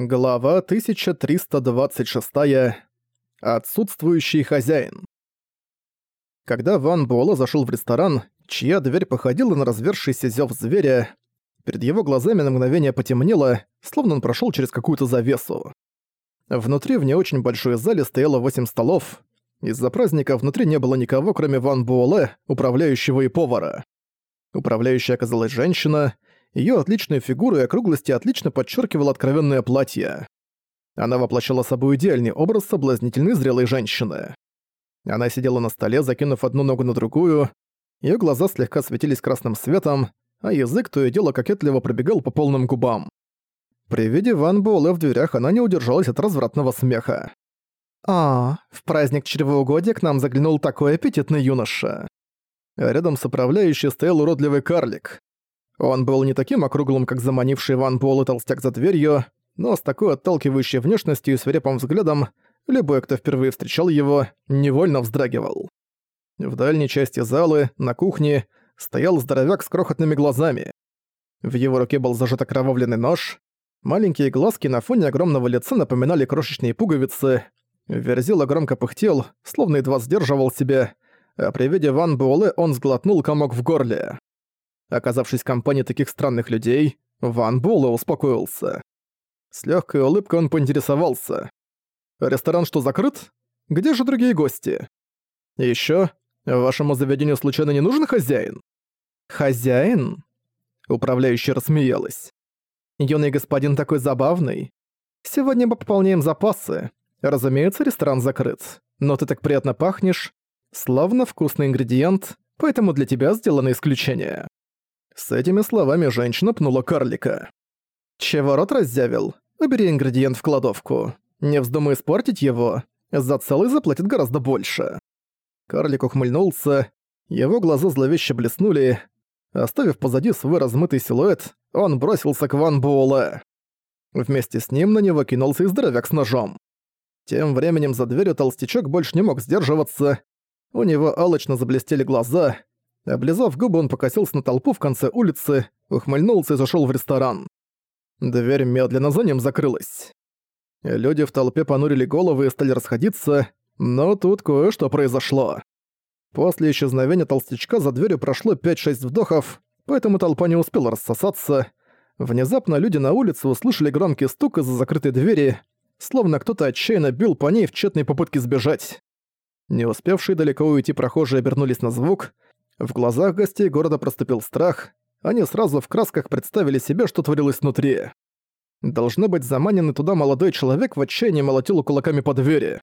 Глава 1326. Отсутствующий хозяин. Когда Ван Буэлэ зашел в ресторан, чья дверь походила на развершийся зев зверя, перед его глазами на мгновение потемнело, словно он прошел через какую-то завесу. Внутри в не очень большой зале стояло восемь столов. Из-за праздника внутри не было никого, кроме Ван Буэлэ, управляющего и повара. Управляющая оказалась женщина — Её отличную фигуру и округлости отлично подчеркивало откровенное платье. Она воплощала собой идеальный образ соблазнительной зрелой женщины. Она сидела на столе, закинув одну ногу на другую, её глаза слегка светились красным светом, а язык то и дело кокетливо пробегал по полным губам. При виде Ван Буэлэ в дверях она не удержалась от развратного смеха. «А, в праздник чревоугодия к нам заглянул такой аппетитный юноша». Рядом с управляющей стоял уродливый карлик. Он был не таким округлым, как заманивший Ван Буэлл толстяк за дверью, но с такой отталкивающей внешностью и свирепым взглядом любой, кто впервые встречал его, невольно вздрагивал. В дальней части залы, на кухне, стоял здоровяк с крохотными глазами. В его руке был зажат окровавленный нож. Маленькие глазки на фоне огромного лица напоминали крошечные пуговицы. Верзила громко пыхтел, словно едва сдерживал себя, а при виде Ван Буэлэ он сглотнул комок в горле. Оказавшись в компании таких странных людей, Ван Буэлэ успокоился. С легкой улыбкой он поинтересовался. «Ресторан что, закрыт? Где же другие гости? Еще, вашему заведению случайно не нужен хозяин?» «Хозяин?» Управляющая рассмеялась. «Юный господин такой забавный. Сегодня мы пополняем запасы. Разумеется, ресторан закрыт. Но ты так приятно пахнешь. Славно вкусный ингредиент, поэтому для тебя сделано исключение». С этими словами женщина пнула карлика. «Чего рот раззявил? Убери ингредиент в кладовку. Не вздумай испортить его. За целый заплатит гораздо больше». Карлик ухмыльнулся, его глаза зловеще блеснули. Оставив позади свой размытый силуэт, он бросился к Ван Буэлэ. Вместе с ним на него кинулся и здоровяк с ножом. Тем временем за дверью толстячок больше не мог сдерживаться. У него алочно заблестели глаза, Облизав губы, он покосился на толпу в конце улицы, ухмыльнулся и зашёл в ресторан. Дверь медленно за ним закрылась. Люди в толпе понурили головы и стали расходиться, но тут кое-что произошло. После исчезновения толстячка за дверью прошло 5-6 вдохов, поэтому толпа не успела рассосаться. Внезапно люди на улице услышали громкий стук из-за закрытой двери, словно кто-то отчаянно бил по ней в тщетной попытке сбежать. Не успевшие далеко уйти прохожие обернулись на звук — в глазах гостей города проступил страх, они сразу в красках представили себе, что творилось внутри. Должно быть, заманенный туда молодой человек в отчаянии молотил кулаками по двери.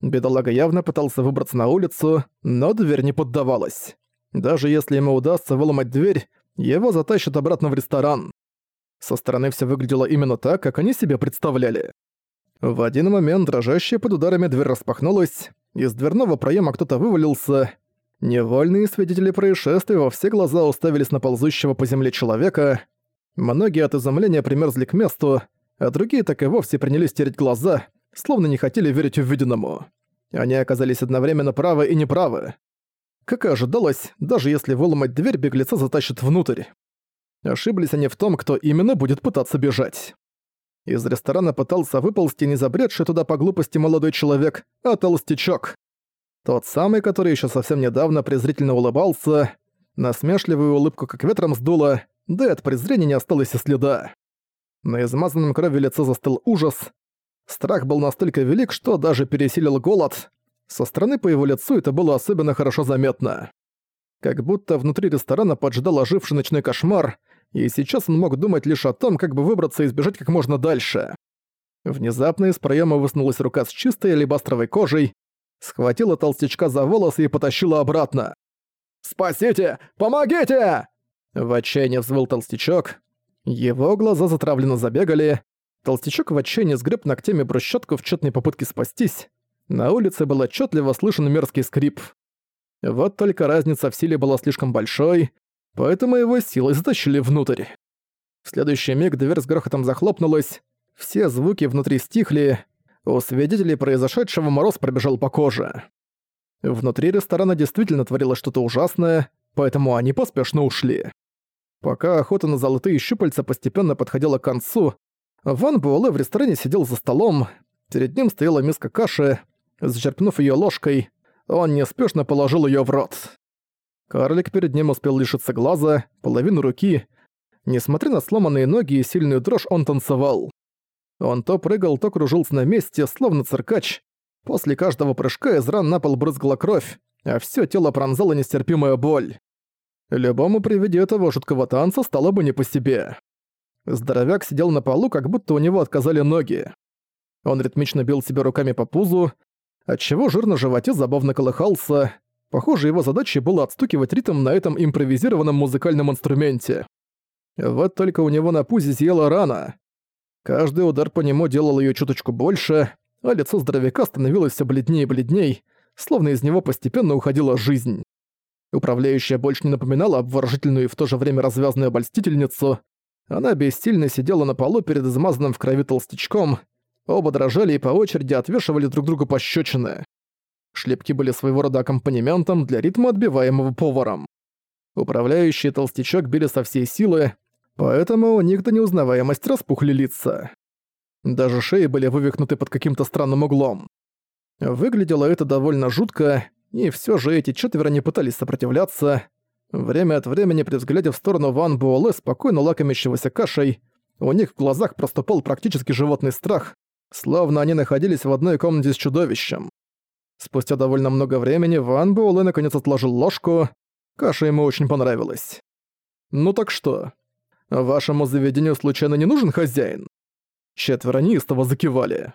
Бедолага явно пытался выбраться на улицу, но дверь не поддавалась. Даже если ему удастся выломать дверь, его затащат обратно в ресторан. Со стороны все выглядело именно так, как они себе представляли. В один момент дрожащая под ударами дверь распахнулась, из дверного проема кто-то вывалился, Невольные свидетели происшествия во все глаза уставились на ползущего по земле человека. Многие от изумления примерзли к месту, а другие так и вовсе принялись тереть глаза, словно не хотели верить увиденному. Они оказались одновременно правы и неправы. Как и ожидалось, даже если выломать дверь, беглеца затащат внутрь. Ошиблись они в том, кто именно будет пытаться бежать. Из ресторана пытался выползти не забредший туда по глупости молодой человек, а толстячок. Тот самый, который еще совсем недавно презрительно улыбался, насмешливую улыбку как ветром сдуло, да и от презрения не осталось и следа. На измазанном крови лице застыл ужас. Страх был настолько велик, что даже пересилил голод. Со стороны по его лицу это было особенно хорошо заметно. Как будто внутри ресторана поджидал оживший ночной кошмар, и сейчас он мог думать лишь о том, как бы выбраться и сбежать как можно дальше. Внезапно из проема высунулась рука с чистой алебастровой кожей, схватила толстячка за волосы и потащила обратно. «Спасите! Помогите!» В отчаянии взвыл толстячок. Его глаза затравленно забегали. Толстячок в отчаянии сгреб ногтями брусчатку в тщетной попытке спастись. На улице был отчетливо слышен мерзкий скрип. Вот только разница в силе была слишком большой, поэтому его силой затащили внутрь. В следующий миг дверь с грохотом захлопнулась, все звуки внутри стихли, у свидетелей произошедшего мороз пробежал по коже. Внутри ресторана действительно творилось что-то ужасное, поэтому они поспешно ушли. Пока охота на золотые щупальца постепенно подходила к концу, Ван Буэлэ в ресторане сидел за столом, перед ним стояла миска каши, зачерпнув её ложкой, он неспешно положил её в рот. Карлик перед ним успел лишиться глаза, половину руки. Несмотря на сломанные ноги и сильную дрожь, он танцевал. Он то прыгал, то кружился на месте, словно циркач. После каждого прыжка из ран на пол брызгала кровь, а всё тело пронзала нестерпимая боль. Любому при виде этого жуткого танца стало бы не по себе. Здоровяк сидел на полу, как будто у него отказали ноги. Он ритмично бил себя руками по пузу, отчего жир на животе забавно колыхался. Похоже, его задачей было отстукивать ритм на этом импровизированном музыкальном инструменте. Вот только у него на пузе зияла рана. Каждый удар по нему делал ее чуточку больше, а лицо здоровяка становилось все бледнее и бледней, словно из него постепенно уходила жизнь. Управляющая больше не напоминала обворожительную и в то же время развязную обольстительницу. Она бессильно сидела на полу перед измазанным в крови толстячком. Оба дрожали и по очереди отвешивали друг другу пощечины. Шлепки были своего рода аккомпанементом для ритма, отбиваемого поваром. Управляющий толстячок били со всей силы, поэтому у них до неузнаваемости распухли лица. Даже шеи были вывихнуты под каким-то странным углом. Выглядело это довольно жутко, и все же эти четверо не пытались сопротивляться. Время от времени при взгляде в сторону Ван Буэлэ, спокойно лакомящегося кашей, у них в глазах проступал практически животный страх, словно они находились в одной комнате с чудовищем. Спустя довольно много времени Ван Буэлэ наконец отложил ложку, каша ему очень понравилась. «Ну так что? Вашему заведению случайно не нужен хозяин?» Четверо неистово закивали.